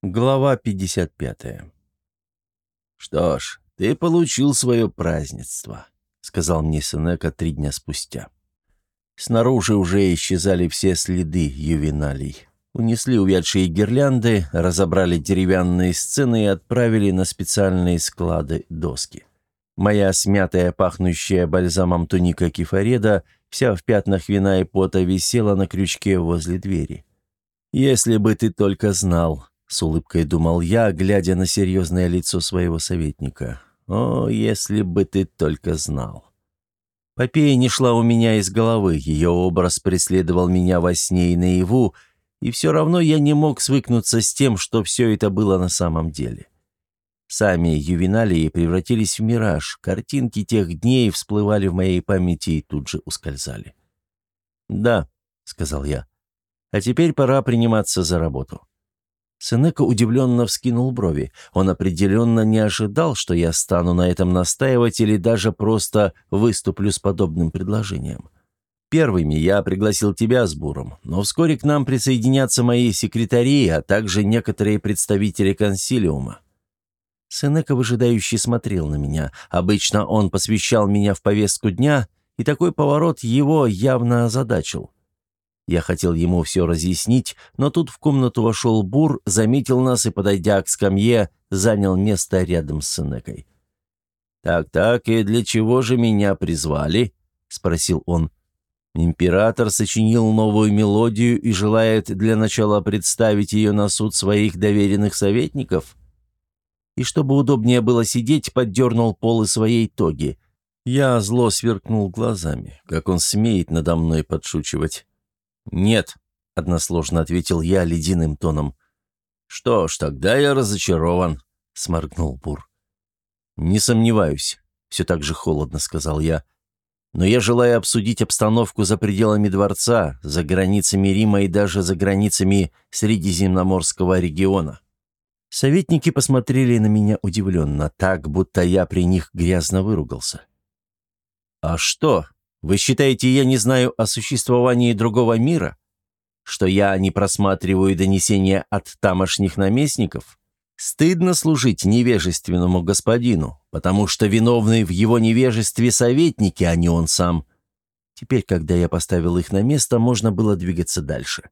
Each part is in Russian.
Глава 55. «Что ж, ты получил свое празднество», — сказал мне Сенека три дня спустя. Снаружи уже исчезали все следы ювеналий. Унесли увядшие гирлянды, разобрали деревянные сцены и отправили на специальные склады доски. Моя смятая, пахнущая бальзамом туника кефареда, вся в пятнах вина и пота, висела на крючке возле двери. «Если бы ты только знал», с улыбкой думал я, глядя на серьезное лицо своего советника. «О, если бы ты только знал!» Попея не шла у меня из головы, ее образ преследовал меня во сне и наяву, и все равно я не мог свыкнуться с тем, что все это было на самом деле. Сами ювеналии превратились в мираж, картинки тех дней всплывали в моей памяти и тут же ускользали. «Да», — сказал я, — «а теперь пора приниматься за работу». Сенека удивленно вскинул брови. Он определенно не ожидал, что я стану на этом настаивать или даже просто выступлю с подобным предложением. Первыми я пригласил тебя с Буром, но вскоре к нам присоединятся мои секретари, а также некоторые представители консилиума. Сенека выжидающе смотрел на меня. Обычно он посвящал меня в повестку дня, и такой поворот его явно озадачил. Я хотел ему все разъяснить, но тут в комнату вошел Бур, заметил нас и, подойдя к скамье, занял место рядом с Сенекой. «Так-так, и для чего же меня призвали?» — спросил он. «Император сочинил новую мелодию и желает для начала представить ее на суд своих доверенных советников?» И чтобы удобнее было сидеть, поддернул полы своей тоги. Я зло сверкнул глазами, как он смеет надо мной подшучивать. «Нет», — односложно ответил я ледяным тоном. «Что ж, тогда я разочарован», — сморгнул Бур. «Не сомневаюсь», — все так же холодно сказал я. «Но я желаю обсудить обстановку за пределами дворца, за границами Рима и даже за границами Средиземноморского региона». Советники посмотрели на меня удивленно, так, будто я при них грязно выругался. «А что?» Вы считаете, я не знаю о существовании другого мира? Что я не просматриваю донесения от тамошних наместников? Стыдно служить невежественному господину, потому что виновны в его невежестве советники, а не он сам. Теперь, когда я поставил их на место, можно было двигаться дальше.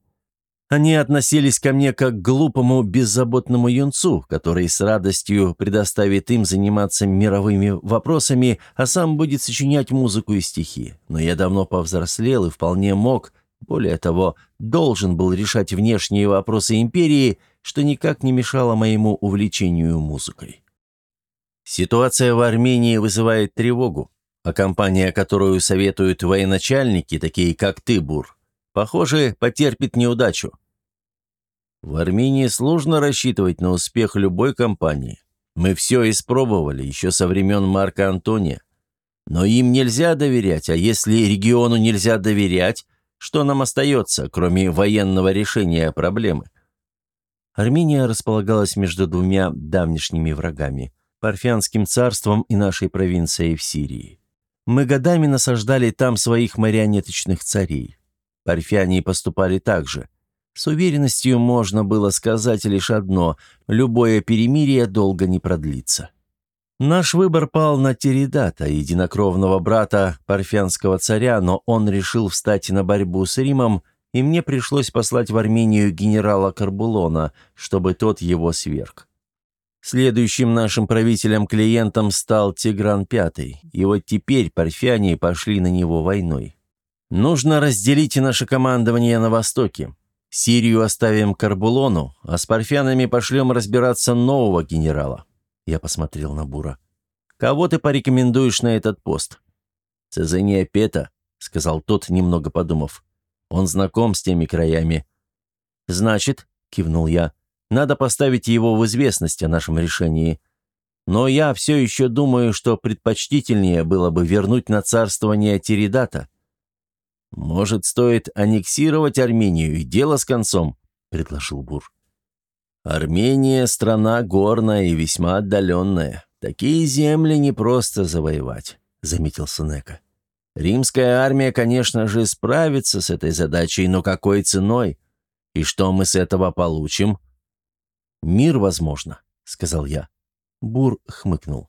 Они относились ко мне как к глупому, беззаботному юнцу, который с радостью предоставит им заниматься мировыми вопросами, а сам будет сочинять музыку и стихи. Но я давно повзрослел и вполне мог, более того, должен был решать внешние вопросы империи, что никак не мешало моему увлечению музыкой. Ситуация в Армении вызывает тревогу, а компания, которую советуют военачальники, такие как ты, Бур, Похоже, потерпит неудачу. В Армении сложно рассчитывать на успех любой компании. Мы все испробовали еще со времен Марка Антония. Но им нельзя доверять, а если региону нельзя доверять, что нам остается, кроме военного решения проблемы? Армения располагалась между двумя давнишними врагами – Парфянским царством и нашей провинцией в Сирии. Мы годами насаждали там своих марионеточных царей. Парфяне поступали так же. С уверенностью можно было сказать лишь одно – любое перемирие долго не продлится. Наш выбор пал на Теридата, единокровного брата парфянского царя, но он решил встать на борьбу с Римом, и мне пришлось послать в Армению генерала Карбулона, чтобы тот его сверг. Следующим нашим правителем-клиентом стал Тигран V, и вот теперь парфяне пошли на него войной. Нужно разделить наше командование на Востоке. Сирию оставим Карбулону, а с парфянами пошлем разбираться нового генерала». Я посмотрел на Бура. «Кого ты порекомендуешь на этот пост?» «Цезения Пета», — сказал тот, немного подумав. «Он знаком с теми краями». «Значит», — кивнул я, — «надо поставить его в известность о нашем решении. Но я все еще думаю, что предпочтительнее было бы вернуть на царствование Тиридата». «Может, стоит аннексировать Армению и дело с концом?» – предложил Бур. «Армения – страна горная и весьма отдаленная. Такие земли не просто завоевать», – заметил Сенека. «Римская армия, конечно же, справится с этой задачей, но какой ценой? И что мы с этого получим?» «Мир, возможно», — сказал я. Бур хмыкнул.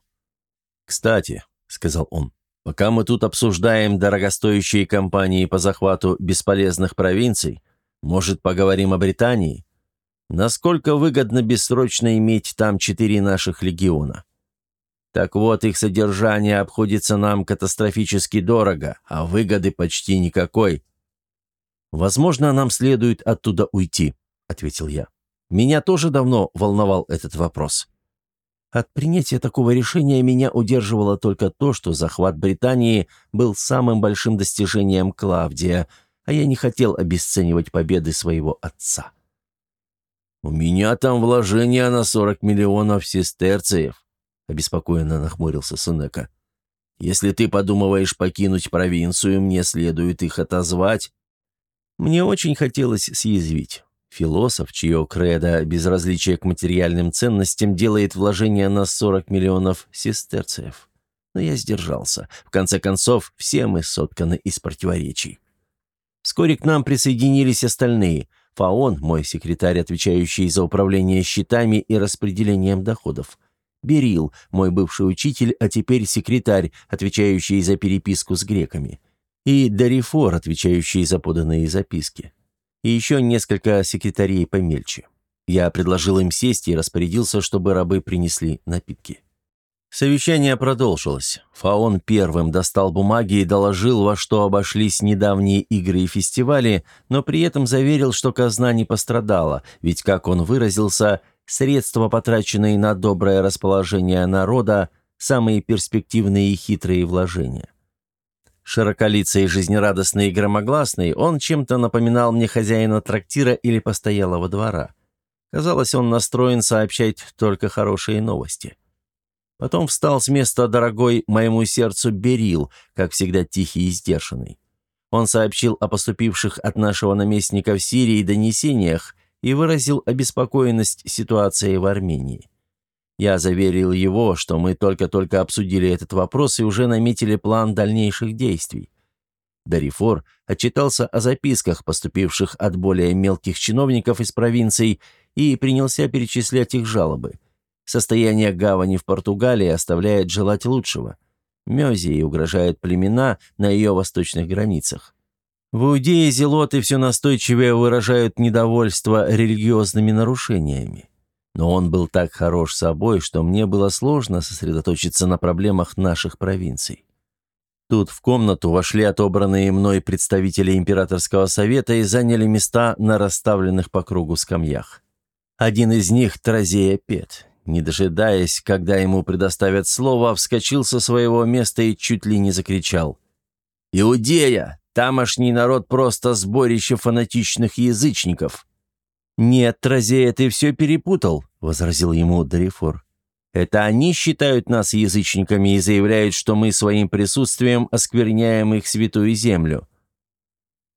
«Кстати», — сказал он, — «пока мы тут обсуждаем дорогостоящие кампании по захвату бесполезных провинций, может, поговорим о Британии? Насколько выгодно бессрочно иметь там четыре наших легиона? Так вот, их содержание обходится нам катастрофически дорого, а выгоды почти никакой. «Возможно, нам следует оттуда уйти», — ответил я. «Меня тоже давно волновал этот вопрос». От принятия такого решения меня удерживало только то, что захват Британии был самым большим достижением Клавдия, а я не хотел обесценивать победы своего отца. «У меня там вложения на 40 миллионов сестерциев», — обеспокоенно нахмурился Сенека. «Если ты подумываешь покинуть провинцию, мне следует их отозвать». Мне очень хотелось съязвить. Философ, чье кредо безразличие к материальным ценностям делает вложение на 40 миллионов сестерциев. Но я сдержался. В конце концов, все мы сотканы из противоречий. Вскоре к нам присоединились остальные. Фаон, мой секретарь, отвечающий за управление счетами и распределением доходов. Берил, мой бывший учитель, а теперь секретарь, отвечающий за переписку с греками. И Дарифор, отвечающий за поданные записки. И еще несколько секретарей помельче. Я предложил им сесть и распорядился, чтобы рабы принесли напитки. Совещание продолжилось. Фаон первым достал бумаги и доложил, во что обошлись недавние игры и фестивали, но при этом заверил, что казна не пострадала, ведь, как он выразился, Средства, потраченные на доброе расположение народа, самые перспективные и хитрые вложения. Широколицый, жизнерадостный и громогласный, он чем-то напоминал мне хозяина трактира или постоялого двора. Казалось, он настроен сообщать только хорошие новости. Потом встал с места дорогой моему сердцу Берил, как всегда тихий и сдержанный. Он сообщил о поступивших от нашего наместника в Сирии донесениях и выразил обеспокоенность ситуацией в Армении. Я заверил его, что мы только-только обсудили этот вопрос и уже наметили план дальнейших действий. Дарифор отчитался о записках, поступивших от более мелких чиновников из провинций, и принялся перечислять их жалобы. Состояние гавани в Португалии оставляет желать лучшего. Мезии угрожают племена на ее восточных границах. В Иудее зелоты все настойчивее выражают недовольство религиозными нарушениями. Но он был так хорош собой, что мне было сложно сосредоточиться на проблемах наших провинций. Тут в комнату вошли отобранные мной представители императорского совета и заняли места на расставленных по кругу скамьях. Один из них, Тразея Пет, не дожидаясь, когда ему предоставят слово, вскочил со своего места и чуть ли не закричал. «Иудея! Тамошний народ просто сборище фанатичных язычников». «Нет, Тразея, ты все перепутал», — возразил ему Дарифор. «Это они считают нас язычниками и заявляют, что мы своим присутствием оскверняем их святую землю».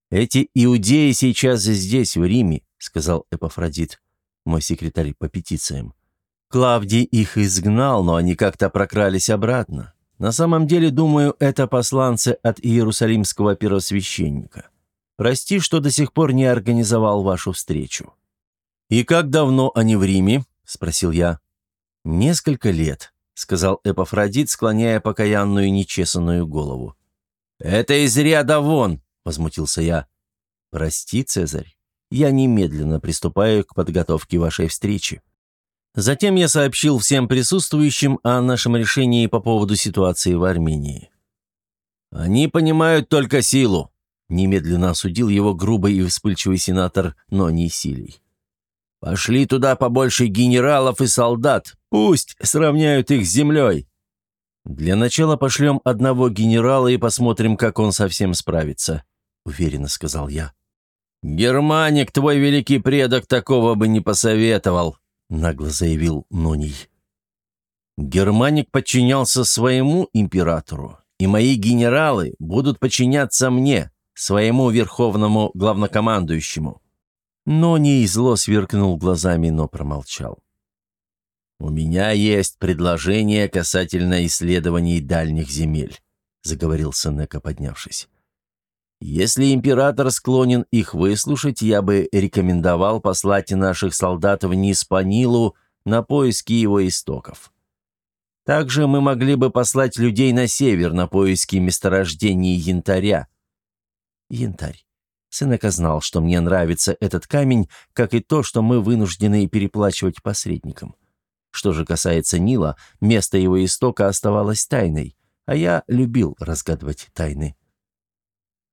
«Эти иудеи сейчас здесь, в Риме», — сказал Эпофродит, мой секретарь по петициям. Клавдий их изгнал, но они как-то прокрались обратно. На самом деле, думаю, это посланцы от иерусалимского первосвященника. Прости, что до сих пор не организовал вашу встречу». «И как давно они в Риме?» – спросил я. «Несколько лет», – сказал Эпофродит, склоняя покаянную нечесанную голову. «Это из ряда вон!» – возмутился я. «Прости, Цезарь, я немедленно приступаю к подготовке вашей встречи». Затем я сообщил всем присутствующим о нашем решении по поводу ситуации в Армении. «Они понимают только силу», — немедленно осудил его грубый и вспыльчивый сенатор Нони Силий. «Пошли туда побольше генералов и солдат, пусть сравняют их с землей». «Для начала пошлем одного генерала и посмотрим, как он совсем справится», — уверенно сказал я. «Германик, твой великий предок, такого бы не посоветовал», нагло заявил Ноний. Германик подчинялся своему императору, и мои генералы будут подчиняться мне, своему верховному главнокомандующему. Ноний зло сверкнул глазами, но промолчал. «У меня есть предложение касательно исследований дальних земель», — заговорил Сенека, поднявшись. Если император склонен их выслушать, я бы рекомендовал послать наших солдат вниз по Нилу на поиски его истоков. Также мы могли бы послать людей на север на поиски месторождений янтаря. Янтарь. Сенека знал, что мне нравится этот камень, как и то, что мы вынуждены переплачивать посредникам. Что же касается Нила, место его истока оставалось тайной, а я любил разгадывать тайны.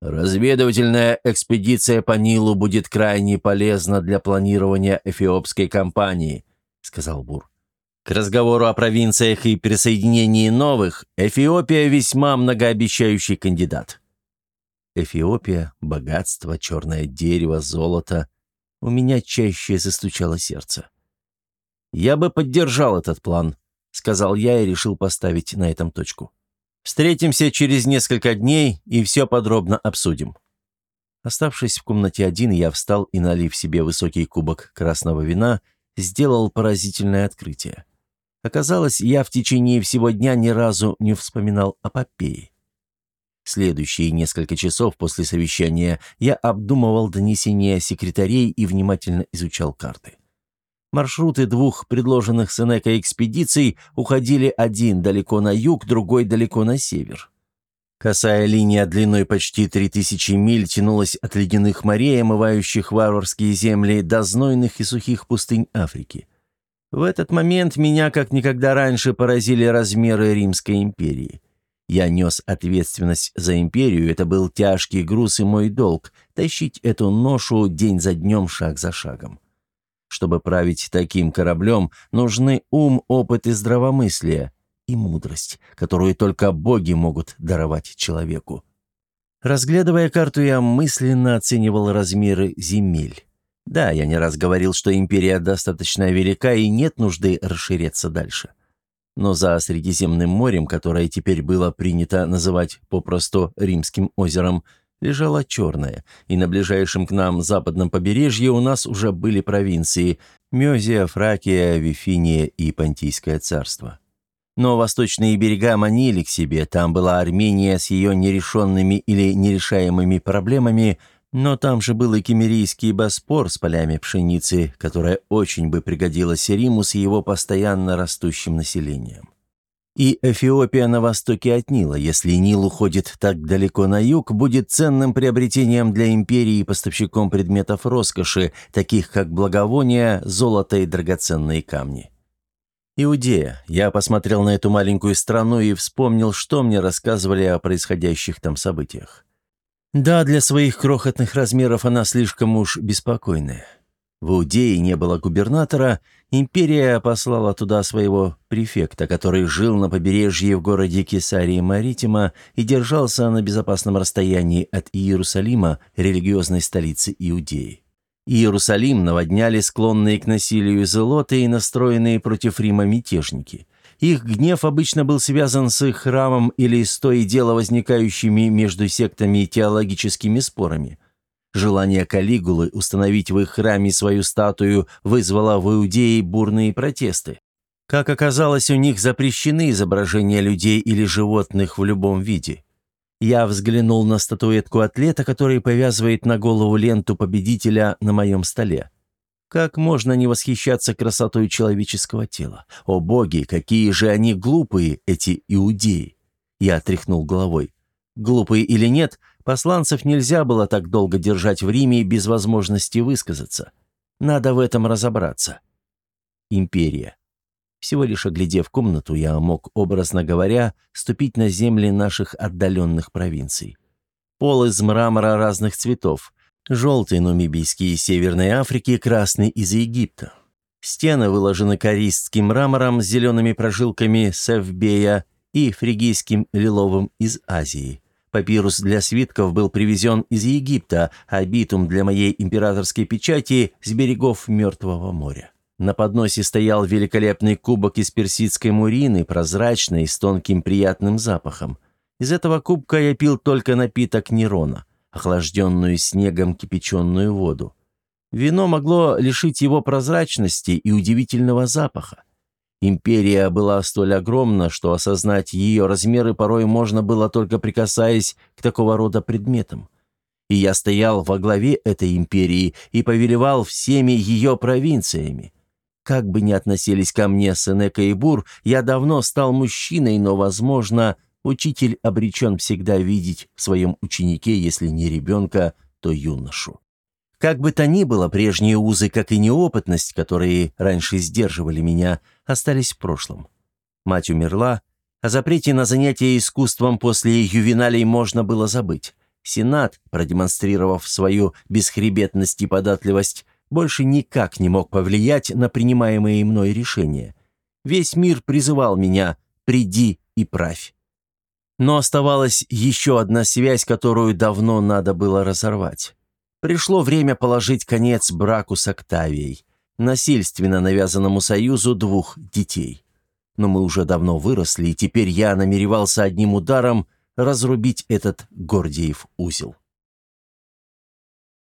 «Разведывательная экспедиция по Нилу будет крайне полезна для планирования эфиопской кампании», — сказал Бур. «К разговору о провинциях и присоединении новых, Эфиопия весьма многообещающий кандидат». Эфиопия, богатство, черное дерево, золото. У меня чаще застучало сердце. «Я бы поддержал этот план», — сказал я и решил поставить на этом точку. «Встретимся через несколько дней и все подробно обсудим». Оставшись в комнате один, я встал и, налив себе высокий кубок красного вина, сделал поразительное открытие. Оказалось, я в течение всего дня ни разу не вспоминал о Попее. Следующие несколько часов после совещания я обдумывал донесения секретарей и внимательно изучал карты. Маршруты двух предложенных Сенека экспедиций уходили один далеко на юг, другой далеко на север. Косая линия длиной почти 3000 миль тянулась от ледяных морей, омывающих варварские земли, до знойных и сухих пустынь Африки. В этот момент меня как никогда раньше поразили размеры Римской империи. Я нес ответственность за империю, это был тяжкий груз и мой долг – тащить эту ношу день за днем, шаг за шагом. Чтобы править таким кораблем, нужны ум, опыт и здравомыслие, и мудрость, которую только боги могут даровать человеку. Разглядывая карту, я мысленно оценивал размеры земель. Да, я не раз говорил, что империя достаточно велика и нет нужды расширяться дальше но за Средиземным морем, которое теперь было принято называть попросту Римским озером, лежало черное, и на ближайшем к нам западном побережье у нас уже были провинции Мезия, Фракия, Вифиния и Понтийское царство. Но восточные берега манили к себе, там была Армения с ее нерешенными или нерешаемыми проблемами – но там же был и кемерийский Боспор с полями пшеницы, которая очень бы пригодилась Риму с его постоянно растущим населением. И Эфиопия на востоке от Нила, если Нил уходит так далеко на юг, будет ценным приобретением для империи и поставщиком предметов роскоши, таких как благовония, золото и драгоценные камни. Иудея. Я посмотрел на эту маленькую страну и вспомнил, что мне рассказывали о происходящих там событиях. Да, для своих крохотных размеров она слишком уж беспокойная. В Иудее не было губернатора, империя послала туда своего префекта, который жил на побережье в городе Кесарии Маритима и держался на безопасном расстоянии от Иерусалима, религиозной столицы Иудеи. Иерусалим наводняли склонные к насилию зелоты и настроенные против Рима мятежники – их гнев обычно был связан с их храмом или с то и дело возникающими между сектами теологическими спорами. Желание Калигулы установить в их храме свою статую вызвало в Иудее бурные протесты. Как оказалось, у них запрещены изображения людей или животных в любом виде. Я взглянул на статуэтку атлета, который повязывает на голову ленту победителя на моем столе. Как можно не восхищаться красотой человеческого тела? О боги, какие же они глупые, эти иудеи! Я тряхнул головой. Глупые или нет, посланцев нельзя было так долго держать в Риме без возможности высказаться. Надо в этом разобраться. Империя. Всего лишь оглядев комнату, я мог, образно говоря, ступить на земли наших отдаленных провинций. Пол из мрамора разных цветов, Желтый нумибийский из Северной Африки, красный из Египта. Стены выложены користским мрамором с зелеными прожилками Севбея и фригийским лиловым из Азии. Папирус для свитков был привезен из Египта, а битум для моей императорской печати с берегов Мертвого моря. На подносе стоял великолепный кубок из персидской мурины, прозрачный, с тонким приятным запахом. Из этого кубка я пил только напиток Нерона охлажденную снегом кипяченую воду. Вино могло лишить его прозрачности и удивительного запаха. Империя была столь огромна, что осознать ее размеры порой можно было только прикасаясь к такого рода предметам. и я стоял во главе этой империи и повелевал всеми ее провинциями. Как бы ни относились ко мне Сенека и Бур, я давно стал мужчиной, но, возможно, учитель обречен всегда видеть в своем ученике, если не ребенка, то юношу. Как бы то ни было, прежние узы, как и неопытность, которые раньше сдерживали меня, остались в прошлом. Мать умерла, о запрете на занятия искусством после ювеналей можно было забыть. Сенат, продемонстрировав свою бесхребетность и податливость, больше никак не мог повлиять на принимаемые мной решения. Весь мир призывал меня «приди и правь». Но оставалась еще одна связь, которую давно надо было разорвать. Пришло время положить конец браку с Октавией, насильственно навязанному союзу двух детей. Но мы уже давно выросли, и теперь я намеревался одним ударом разрубить этот Гордиев узел.